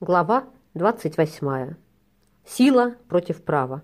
Глава 28. Сила против права.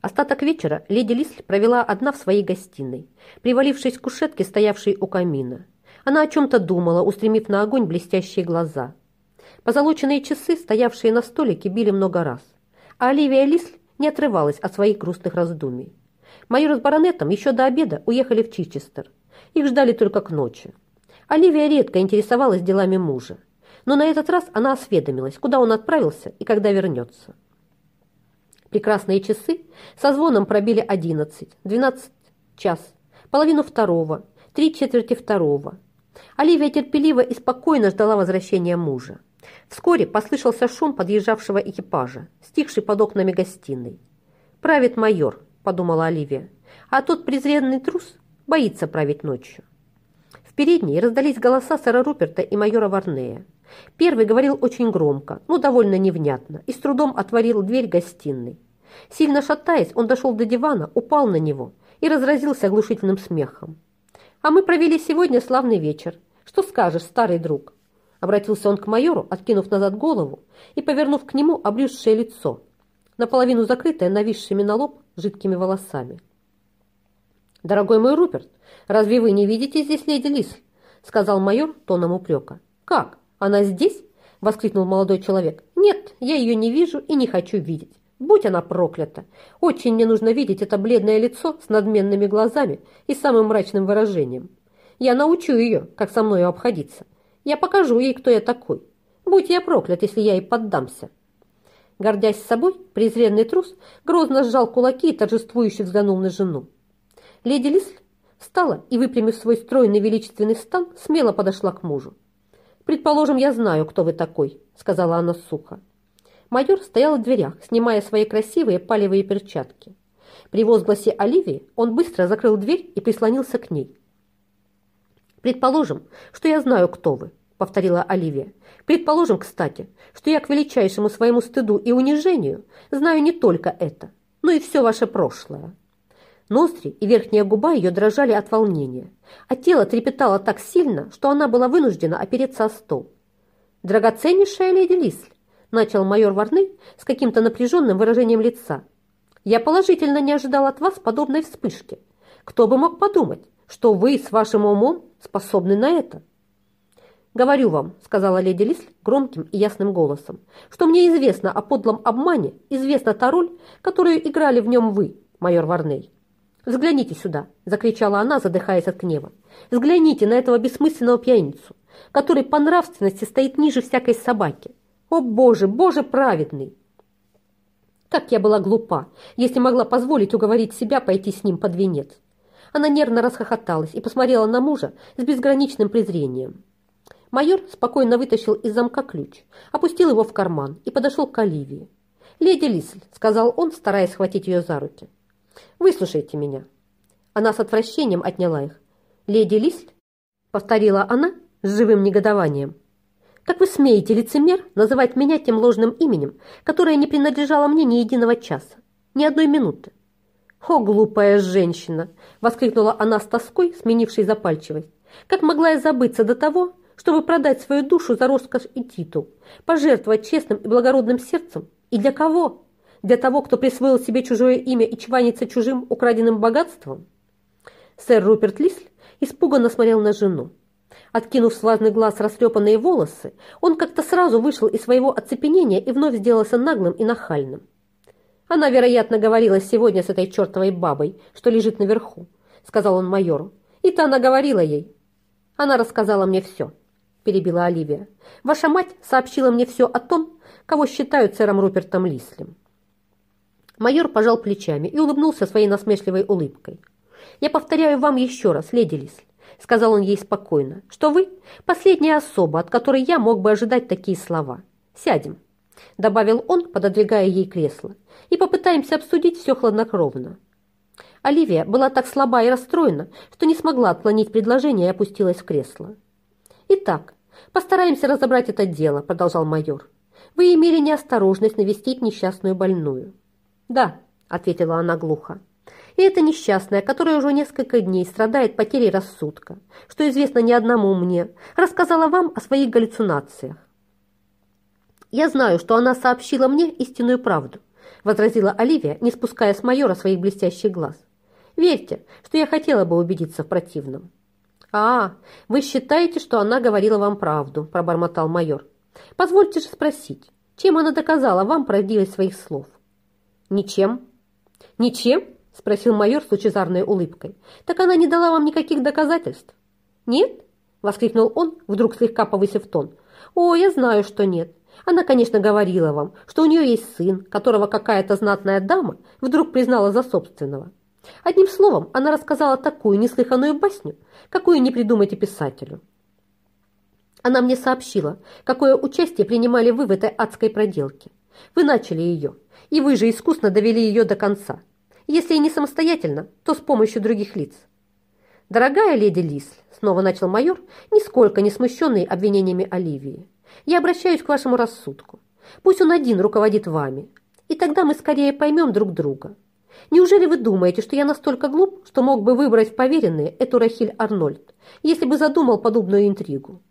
Остаток вечера леди Лисль провела одна в своей гостиной, привалившись к кушетке, стоявшей у камина. Она о чем-то думала, устремив на огонь блестящие глаза. Позолоченные часы, стоявшие на столике, били много раз, а Оливия Лисль не отрывалась от своих грустных раздумий. Майор с баронетом еще до обеда уехали в Чичестер. Их ждали только к ночи. Оливия редко интересовалась делами мужа но на этот раз она осведомилась, куда он отправился и когда вернется. Прекрасные часы со звоном пробили одиннадцать, двенадцать час, половину второго, три четверти второго. Оливия терпеливо и спокойно ждала возвращения мужа. Вскоре послышался шум подъезжавшего экипажа, стихший под окнами гостиной. «Правит майор», – подумала Оливия, – «а тот презренный трус боится править ночью». В передней раздались голоса сэра Руперта и майора Варнея. Первый говорил очень громко, но довольно невнятно, и с трудом отворил дверь гостиной. Сильно шатаясь, он дошел до дивана, упал на него и разразился оглушительным смехом. «А мы провели сегодня славный вечер. Что скажешь, старый друг?» Обратился он к майору, откинув назад голову и повернув к нему обрюзшее лицо, наполовину закрытое нависшими на лоб жидкими волосами. «Дорогой мой Руперт, разве вы не видите здесь леди Лис?» сказал майор тоном упрека. «Как? «Она здесь?» – воскликнул молодой человек. «Нет, я ее не вижу и не хочу видеть. Будь она проклята! Очень мне нужно видеть это бледное лицо с надменными глазами и самым мрачным выражением. Я научу ее, как со мною обходиться. Я покажу ей, кто я такой. Будь я проклят, если я ей поддамся». Гордясь собой, презренный трус грозно сжал кулаки и торжествующе взглянул на жену. Леди Лисль встала и, выпрямив свой стройный величественный стан, смело подошла к мужу. «Предположим, я знаю, кто вы такой», — сказала она сухо. Майор стоял в дверях, снимая свои красивые палевые перчатки. При возгласе Оливии он быстро закрыл дверь и прислонился к ней. «Предположим, что я знаю, кто вы», — повторила Оливия. «Предположим, кстати, что я к величайшему своему стыду и унижению знаю не только это, но и все ваше прошлое». Ноздри и верхняя губа ее дрожали от волнения, а тело трепетало так сильно, что она была вынуждена опереться о стол. «Драгоценнейшая леди Лисль», – начал майор Варны с каким-то напряженным выражением лица. «Я положительно не ожидал от вас подобной вспышки. Кто бы мог подумать, что вы с вашим умом способны на это?» «Говорю вам», – сказала леди Лисль громким и ясным голосом, «что мне известно о подлом обмане, известна та роль, которую играли в нем вы, майор Варней. «Взгляните сюда!» – закричала она, задыхаясь от гнева. «Взгляните на этого бессмысленного пьяницу, который по нравственности стоит ниже всякой собаки. О, Боже, Боже праведный!» Как я была глупа, если могла позволить уговорить себя пойти с ним под венец. Она нервно расхохоталась и посмотрела на мужа с безграничным презрением. Майор спокойно вытащил из замка ключ, опустил его в карман и подошел к Оливии. «Леди Лисль», — сказал он, стараясь схватить ее за руки, — Выслушайте меня». Она с отвращением отняла их. «Леди Лисль?» — повторила она с живым негодованием. «Как вы смеете, лицемер, называть меня тем ложным именем, которое не принадлежало мне ни единого часа, ни одной минуты?» «О, глупая женщина!» — воскликнула она с тоской, сменившей запальчивость. «Как могла я забыться до того, чтобы продать свою душу за роскошь и титул, пожертвовать честным и благородным сердцем? И для кого?» Для того, кто присвоил себе чужое имя и чванится чужим украденным богатством? Сэр Руперт Лисль испуганно смотрел на жену. Откинув с влажный глаз растрепанные волосы, он как-то сразу вышел из своего оцепенения и вновь сделался наглым и нахальным. «Она, вероятно, говорила сегодня с этой чертовой бабой, что лежит наверху», — сказал он майору. «И то она говорила ей». «Она рассказала мне все», — перебила Оливия. «Ваша мать сообщила мне все о том, кого считают сэром Рупертом Лислем. Майор пожал плечами и улыбнулся своей насмешливой улыбкой. «Я повторяю вам еще раз, леди Лисль», — сказал он ей спокойно, «что вы — последняя особа, от которой я мог бы ожидать такие слова. Сядем», — добавил он, пододвигая ей кресло, «и попытаемся обсудить все хладнокровно». Оливия была так слаба и расстроена, что не смогла отклонить предложение и опустилась в кресло. «Итак, постараемся разобрать это дело», — продолжал майор. «Вы имели неосторожность навестить несчастную больную». «Да», — ответила она глухо. «И это несчастная, которая уже несколько дней страдает потерей рассудка, что известно не одному мне, рассказала вам о своих галлюцинациях». «Я знаю, что она сообщила мне истинную правду», возразила Оливия, не спуская с майора своих блестящих глаз. «Верьте, что я хотела бы убедиться в противном». «А, вы считаете, что она говорила вам правду», пробормотал майор. «Позвольте же спросить, чем она доказала вам правдивость своих слов?» «Ничем». «Ничем?» – спросил майор с лучезарной улыбкой. «Так она не дала вам никаких доказательств?» «Нет?» – воскликнул он, вдруг слегка повысив тон. «О, я знаю, что нет. Она, конечно, говорила вам, что у нее есть сын, которого какая-то знатная дама вдруг признала за собственного. Одним словом, она рассказала такую неслыханную басню, какую не придумайте писателю. Она мне сообщила, какое участие принимали вы в этой адской проделке. Вы начали ее, и вы же искусно довели ее до конца. Если и не самостоятельно, то с помощью других лиц. «Дорогая леди Лис», — снова начал майор, нисколько не смущенный обвинениями Оливии, «я обращаюсь к вашему рассудку. Пусть он один руководит вами, и тогда мы скорее поймем друг друга. Неужели вы думаете, что я настолько глуп, что мог бы выбрать в поверенные эту Рахиль Арнольд, если бы задумал подобную интригу?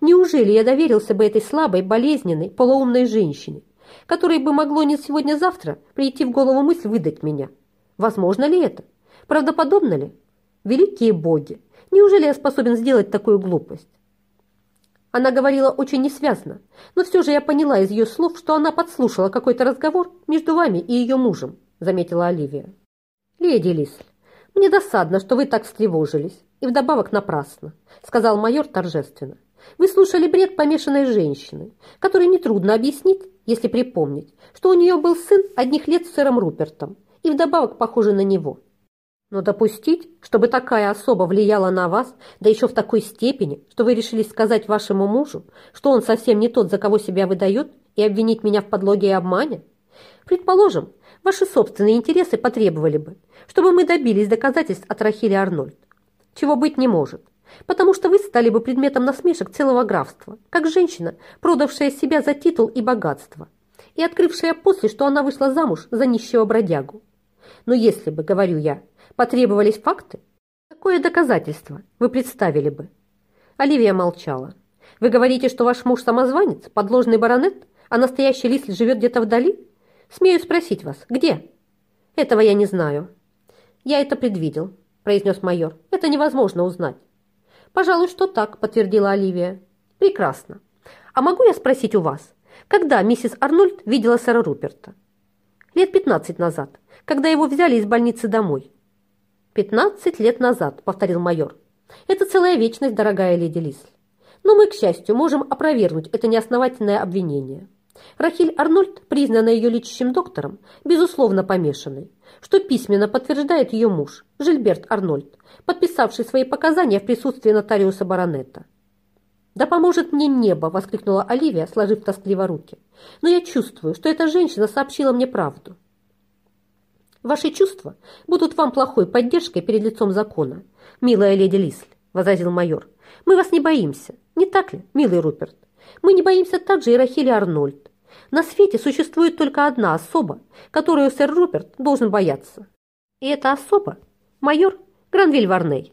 Неужели я доверился бы этой слабой, болезненной, полуумной женщине, которой бы могло не сегодня-завтра прийти в голову мысль выдать меня? Возможно ли это? Правдоподобно ли? Великие боги! Неужели я способен сделать такую глупость? Она говорила очень несвязно, но все же я поняла из ее слов, что она подслушала какой-то разговор между вами и ее мужем заметила Оливия. «Леди Лисль, мне досадно, что вы так встревожились, и вдобавок напрасно», сказал майор торжественно. «Вы слушали бред помешанной женщины, которой нетрудно объяснить, если припомнить, что у нее был сын одних лет с сэром Рупертом и вдобавок похожий на него. Но допустить, чтобы такая особа влияла на вас, да еще в такой степени, что вы решили сказать вашему мужу, что он совсем не тот, за кого себя выдает, и обвинить меня в подлоге и обмане? Предположим, Ваши собственные интересы потребовали бы, чтобы мы добились доказательств от Рахили Арнольд. Чего быть не может, потому что вы стали бы предметом насмешек целого графства, как женщина, продавшая себя за титул и богатство, и открывшая после, что она вышла замуж за нищего бродягу. Но если бы, говорю я, потребовались факты, какое доказательство вы представили бы? Оливия молчала. Вы говорите, что ваш муж самозванец, подложный баронет, а настоящий лист живет где-то вдали? Смею спросить вас, где? Этого я не знаю. Я это предвидел, произнес майор. Это невозможно узнать. Пожалуй, что так, подтвердила Оливия. Прекрасно. А могу я спросить у вас, когда миссис Арнольд видела сэра Руперта? Лет пятнадцать назад, когда его взяли из больницы домой. «Пятнадцать лет назад», — повторил майор. «Это целая вечность, дорогая леди Лисль. Но мы, к счастью, можем опровергнуть это неосновательное обвинение. Рахиль Арнольд признана ее лечащим доктором, безусловно помешанной, что письменно подтверждает ее муж, Жильберт Арнольд, подписавший свои показания в присутствии нотариуса баронета. «Да поможет мне небо!» – воскликнула Оливия, сложив тоскливо руки. «Но я чувствую, что эта женщина сообщила мне правду». «Ваши чувства будут вам плохой поддержкой перед лицом закона, милая леди Лисль», – возразил майор. «Мы вас не боимся, не так ли, милый Руперт? Мы не боимся также и Рахили Арнольд. На свете существует только одна особа, которую сэр Руперт должен бояться. И эта особа – майор Гранвиль Варней.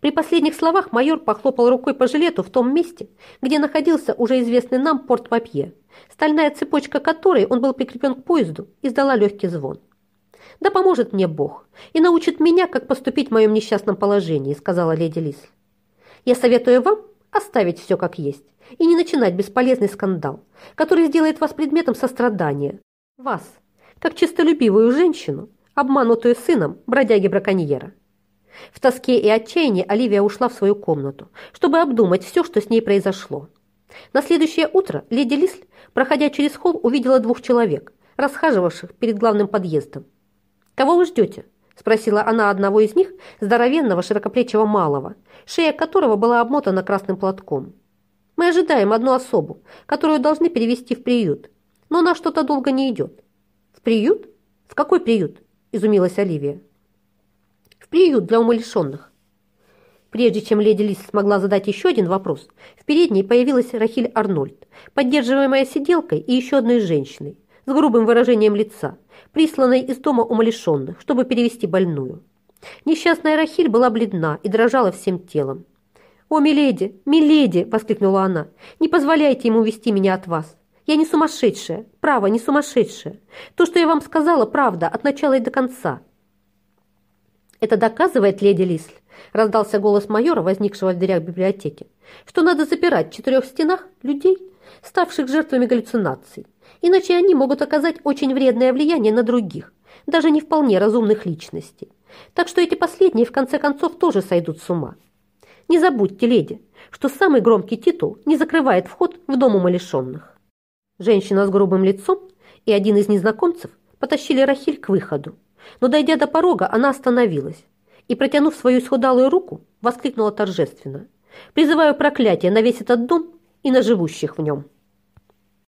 При последних словах майор похлопал рукой по жилету в том месте, где находился уже известный нам порт-папье, стальная цепочка которой он был прикреплен к поезду, издала легкий звон. «Да поможет мне Бог и научит меня, как поступить в моем несчастном положении», сказала леди Лис. «Я советую вам оставить все как есть и не начинать бесполезный скандал, который сделает вас предметом сострадания. Вас, как честолюбивую женщину, обманутую сыном бродяги-браконьера. В тоске и отчаянии Оливия ушла в свою комнату, чтобы обдумать все, что с ней произошло. На следующее утро леди Лисль, проходя через холл, увидела двух человек, расхаживавших перед главным подъездом. «Кого вы ждете?» – спросила она одного из них, здоровенного, широкоплечего малого, шея которого была обмотана красным платком. Мы ожидаем одну особу, которую должны перевести в приют, но она что-то долго не идет». «В приют? В какой приют?» – изумилась Оливия. «В приют для умалишенных». Прежде чем леди Лис смогла задать еще один вопрос, в передней появилась Рахиль Арнольд, поддерживаемая сиделкой и еще одной женщиной, с грубым выражением лица, присланной из дома умалишенных, чтобы перевести больную. Несчастная Рахиль была бледна и дрожала всем телом. «О, миледи, миледи!» – воскликнула она. «Не позволяйте ему вести меня от вас. Я не сумасшедшая, право, не сумасшедшая. То, что я вам сказала, правда, от начала и до конца». «Это доказывает, леди Лисль», – раздался голос майора, возникшего в дверях библиотеки, «что надо запирать в четырех стенах людей, ставших жертвами галлюцинаций, иначе они могут оказать очень вредное влияние на других, даже не вполне разумных личностей. Так что эти последние, в конце концов, тоже сойдут с ума. Не забудьте, леди, что самый громкий титул не закрывает вход в дом умалишенных». Женщина с грубым лицом и один из незнакомцев потащили Рахиль к выходу. Но, дойдя до порога, она остановилась и, протянув свою исхудалую руку, воскликнула торжественно. «Призываю проклятие на весь этот дом и на живущих в нем».